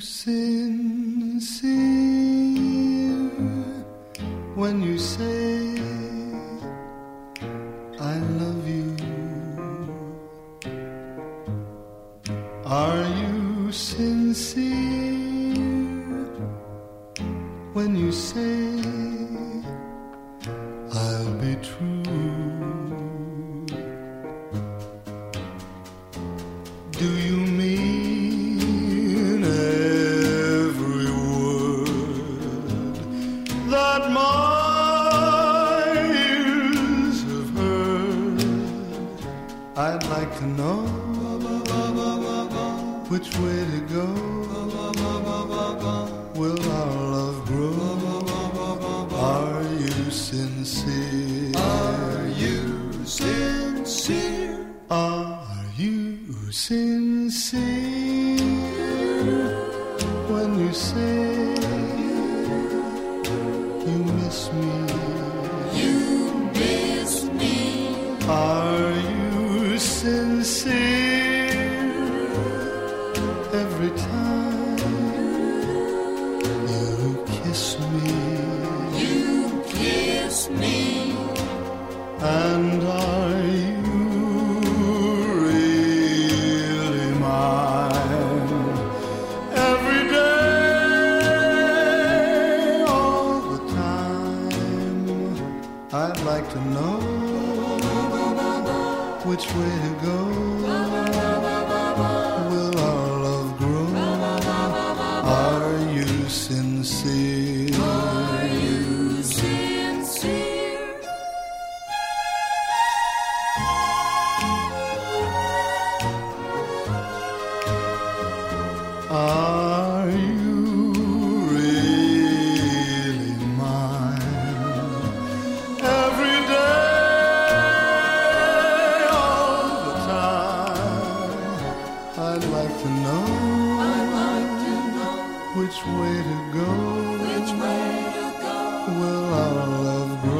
sincere when you say I love you? Are you sincere when you say I'll be true? Do you that my ears have heard? I'd like to know which way to go. Will our love grow? Are you sincere? Are you sincere? Are you sincere when you say you miss me? You miss me. Are you sincere every time you kiss me? You kiss me. And I'd like to know which way to go. Will our love grow? Are you sincere? I'd like to know. I'd like to know which way to go. Which way to go. Will our love grow?